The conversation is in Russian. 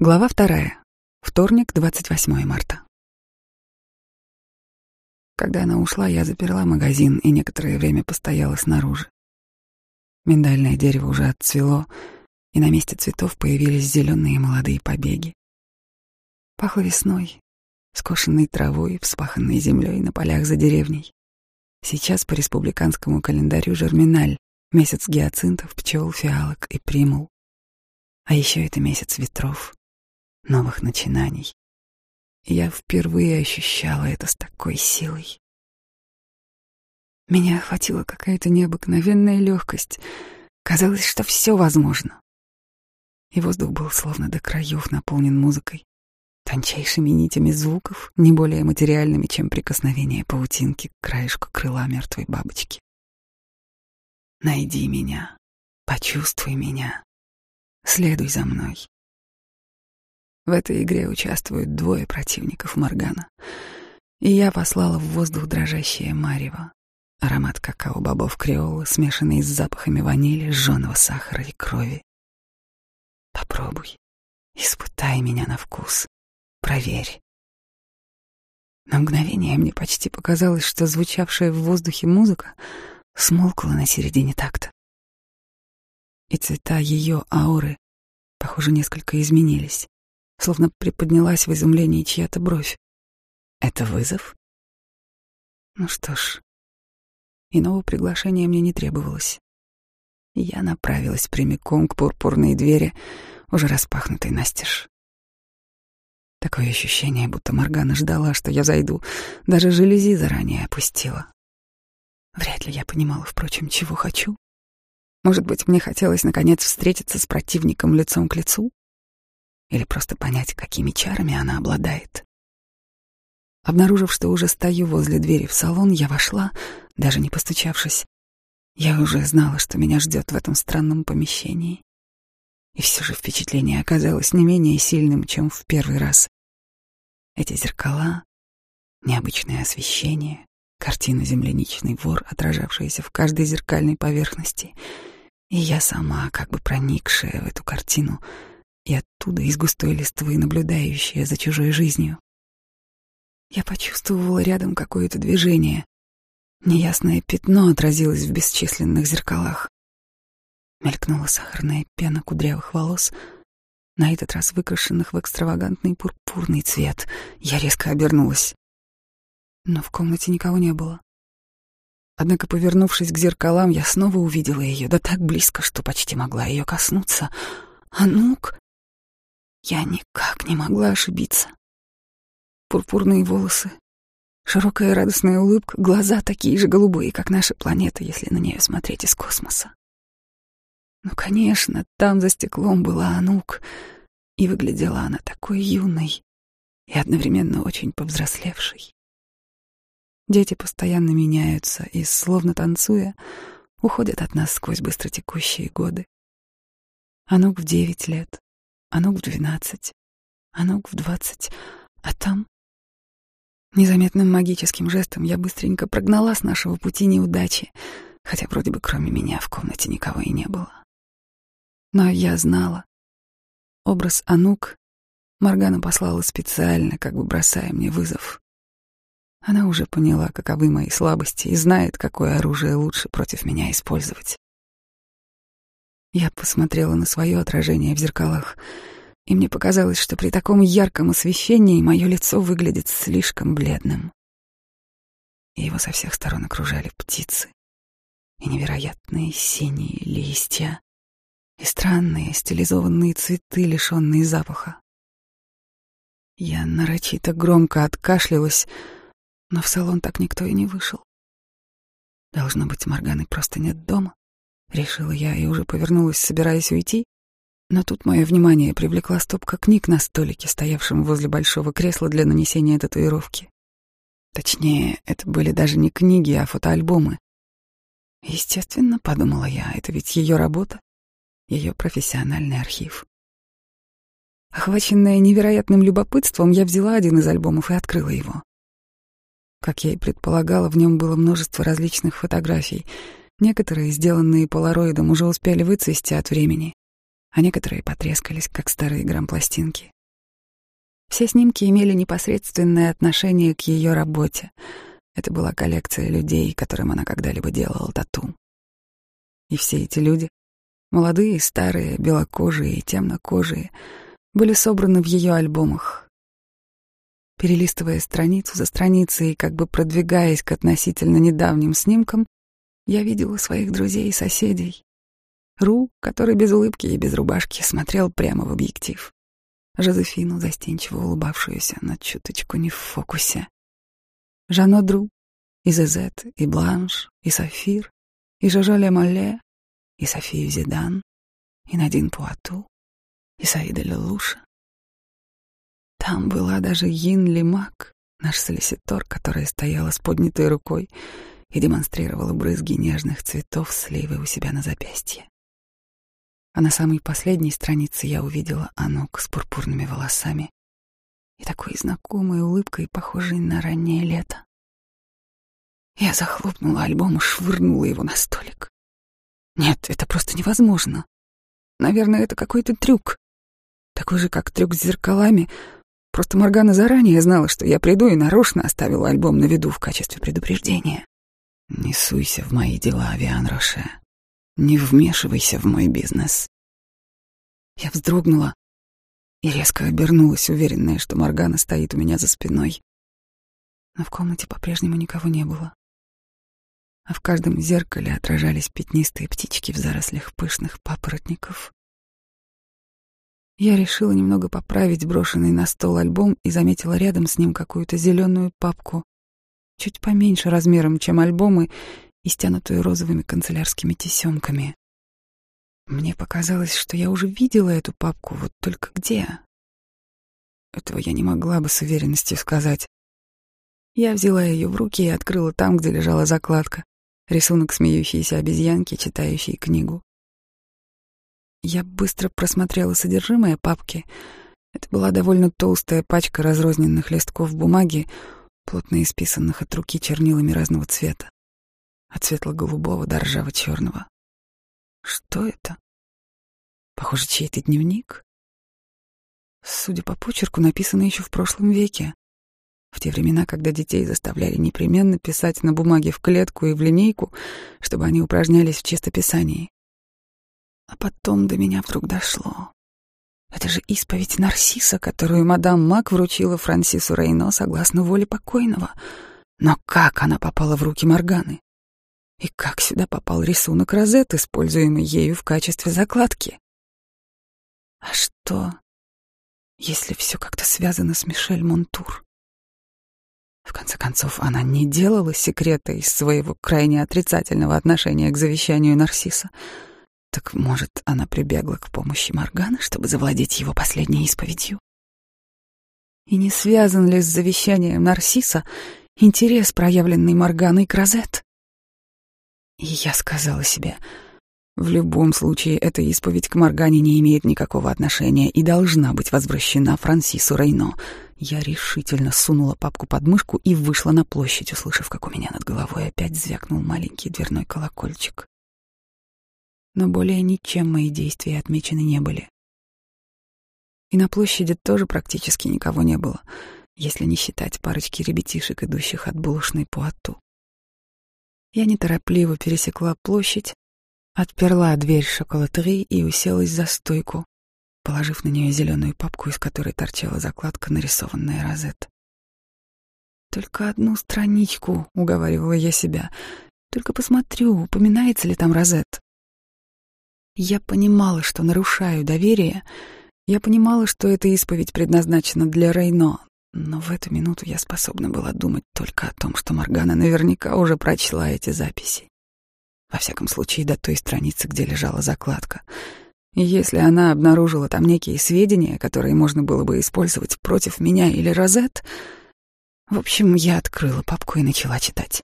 Глава вторая. Вторник, 28 марта. Когда она ушла, я заперла магазин и некоторое время постояла снаружи. Миндальное дерево уже отцвело, и на месте цветов появились зеленые молодые побеги. Пахло весной, скошенной травой, вспаханной землей на полях за деревней. Сейчас по республиканскому календарю Жерминаль, месяц гиацинтов, пчел, фиалок и примул. А еще это месяц ветров — новых начинаний. я впервые ощущала это с такой силой. Меня охватила какая-то необыкновенная легкость. Казалось, что все возможно. И воздух был словно до краев наполнен музыкой, тончайшими нитями звуков, не более материальными, чем прикосновение паутинки к краешку крыла мертвой бабочки. Найди меня, почувствуй меня, следуй за мной. В этой игре участвуют двое противников Моргана. И я послала в воздух дрожащее марево. Аромат какао-бобов креола, смешанный с запахами ванили, жженого сахара и крови. Попробуй, испытай меня на вкус, проверь. На мгновение мне почти показалось, что звучавшая в воздухе музыка смолкла на середине такта. И цвета ее ауры, похоже, несколько изменились словно приподнялась в изумлении чья-то бровь. Это вызов? Ну что ж, иного приглашения мне не требовалось. Я направилась прямиком к пурпурной двери, уже распахнутой настежь. Такое ощущение, будто Моргана ждала, что я зайду, даже желези заранее опустила. Вряд ли я понимала, впрочем, чего хочу. Может быть, мне хотелось наконец встретиться с противником лицом к лицу? Или просто понять, какими чарами она обладает. Обнаружив, что уже стою возле двери в салон, я вошла, даже не постучавшись. Я уже знала, что меня ждет в этом странном помещении. И все же впечатление оказалось не менее сильным, чем в первый раз. Эти зеркала, необычное освещение, картина «Земляничный вор», отражавшаяся в каждой зеркальной поверхности, и я сама, как бы проникшая в эту картину — и оттуда из густой листвы, наблюдающая за чужой жизнью. Я почувствовала рядом какое-то движение. Неясное пятно отразилось в бесчисленных зеркалах. Мелькнула сахарная пена кудрявых волос, на этот раз выкрашенных в экстравагантный пурпурный цвет. Я резко обернулась. Но в комнате никого не было. Однако, повернувшись к зеркалам, я снова увидела ее, да так близко, что почти могла ее коснуться. «Анук!» Я никак не могла ошибиться. Пурпурные волосы, широкая радостная улыбка, глаза такие же голубые, как наша планета, если на нее смотреть из космоса. Ну, конечно, там за стеклом была Анук, и выглядела она такой юной и одновременно очень повзрослевшей. Дети постоянно меняются и, словно танцуя, уходят от нас сквозь быстротекущие годы. Анук в девять лет, а ног в двенадцать, а ног в двадцать, а там... Незаметным магическим жестом я быстренько прогнала с нашего пути неудачи, хотя вроде бы кроме меня в комнате никого и не было. Но я знала. Образ Анук Маргана послала специально, как бы бросая мне вызов. Она уже поняла, каковы мои слабости, и знает, какое оружие лучше против меня использовать. Я посмотрела на свое отражение в зеркалах, и мне показалось, что при таком ярком освещении мое лицо выглядит слишком бледным. И его со всех сторон окружали птицы, и невероятные синие листья, и странные стилизованные цветы, лишенные запаха. Я нарочито громко откашлялась, но в салон так никто и не вышел. Должно быть, Морганы просто нет дома. Решила я и уже повернулась, собираясь уйти, но тут мое внимание привлекла стопка книг на столике, стоявшем возле большого кресла для нанесения татуировки. Точнее, это были даже не книги, а фотоальбомы. Естественно, подумала я, это ведь ее работа, ее профессиональный архив. Охваченная невероятным любопытством, я взяла один из альбомов и открыла его. Как я и предполагала, в нем было множество различных фотографий — Некоторые, сделанные полароидом, уже успели выцвести от времени, а некоторые потрескались, как старые грампластинки. Все снимки имели непосредственное отношение к ее работе. Это была коллекция людей, которым она когда-либо делала тату. И все эти люди, молодые, старые, белокожие и темнокожие, были собраны в ее альбомах. Перелистывая страницу за страницей и как бы продвигаясь к относительно недавним снимкам, я видела своих друзей и соседей. Ру, который без улыбки и без рубашки смотрел прямо в объектив. Жозефину, застенчиво улыбавшуюся, на чуточку не в фокусе. Жано Дру, и Зезет, и Бланш, и Софир, и Жожо Моле, и Софию Зидан, и Надин Пуату, и Саида Лелуша. Там была даже Йин Лимак, наш солиситор, которая стояла с поднятой рукой и демонстрировала брызги нежных цветов сливы у себя на запястье. А на самой последней странице я увидела Анук с пурпурными волосами и такой знакомой улыбкой, похожей на раннее лето. Я захлопнула альбом и швырнула его на столик. Нет, это просто невозможно. Наверное, это какой-то трюк. Такой же, как трюк с зеркалами. Просто Моргана заранее знала, что я приду и нарочно оставила альбом на виду в качестве предупреждения. «Не суйся в мои дела, Авиан Роше. Не вмешивайся в мой бизнес». Я вздрогнула и резко обернулась, уверенная, что Моргана стоит у меня за спиной. Но в комнате по-прежнему никого не было а в каждом зеркале отражались пятнистые птички в зарослях пышных папоротников. Я решила немного поправить брошенный на стол альбом и заметила рядом с ним какую-то зеленую папку, чуть поменьше размером, чем альбомы, и стянутую розовыми канцелярскими тесемками. Мне показалось, что я уже видела эту папку, вот только где? Этого я не могла бы с уверенностью сказать. Я взяла ее в руки и открыла там, где лежала закладка рисунок смеющейся обезьянки, читающей книгу. Я быстро просмотрела содержимое папки. Это была довольно толстая пачка разрозненных листков бумаги, плотно исписанных от руки чернилами разного цвета. От светло-голубого до ржаво-черного. Что это? Похоже, чей-то дневник. Судя по почерку, написано еще в прошлом веке. В те времена, когда детей заставляли непременно писать на бумаге в клетку и в линейку, чтобы они упражнялись в чистописании. А потом до меня вдруг дошло. Это же исповедь Нарсиса, которую мадам Мак вручила Франсису Рейно согласно воле покойного. Но как она попала в руки Морганы? И как сюда попал рисунок розет, используемый ею в качестве закладки? А что, если все как-то связано с Мишель Монтур? В конце концов, она не делала секрета из своего крайне отрицательного отношения к завещанию Нарсиса. Так, может, она прибегла к помощи Моргана, чтобы завладеть его последней исповедью? И не связан ли с завещанием Нарсиса интерес, проявленный Морганой к Розет? И я сказала себе, в любом случае эта исповедь к Моргане не имеет никакого отношения и должна быть возвращена Франсису Рейно — я решительно сунула папку под мышку и вышла на площадь, услышав, как у меня над головой опять звякнул маленький дверной колокольчик. Но более ничем мои действия отмечены не были. И на площади тоже практически никого не было, если не считать парочки ребятишек, идущих от булочной Пуату. Я неторопливо пересекла площадь, отперла дверь шоколатерии и уселась за стойку, положив на нее зеленую папку, из которой торчала закладка, нарисованная розет. «Только одну страничку», — уговаривала я себя. «Только посмотрю, упоминается ли там розет». Я понимала, что нарушаю доверие. Я понимала, что эта исповедь предназначена для Рейно. Но в эту минуту я способна была думать только о том, что Моргана наверняка уже прочла эти записи. Во всяком случае, до той страницы, где лежала закладка — если она обнаружила там некие сведения, которые можно было бы использовать против меня или Розет... В общем, я открыла папку и начала читать.